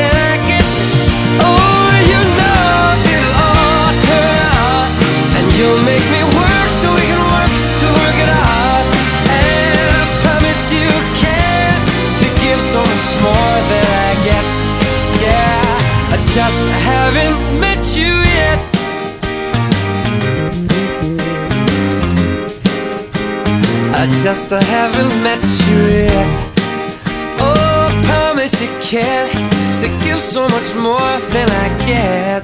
than I get. You know it'll all turn out, and you'll make me work so we can work to work it out. And I promise you, kid, to give so much more than I get. Yeah, I just haven't met you yet. I just haven't met you yet. Oh, I promise you can to give so much more than I get.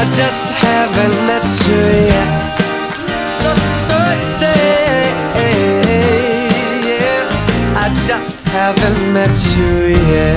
I just haven't met you yet. So birthday, yeah. I just haven't met you yet.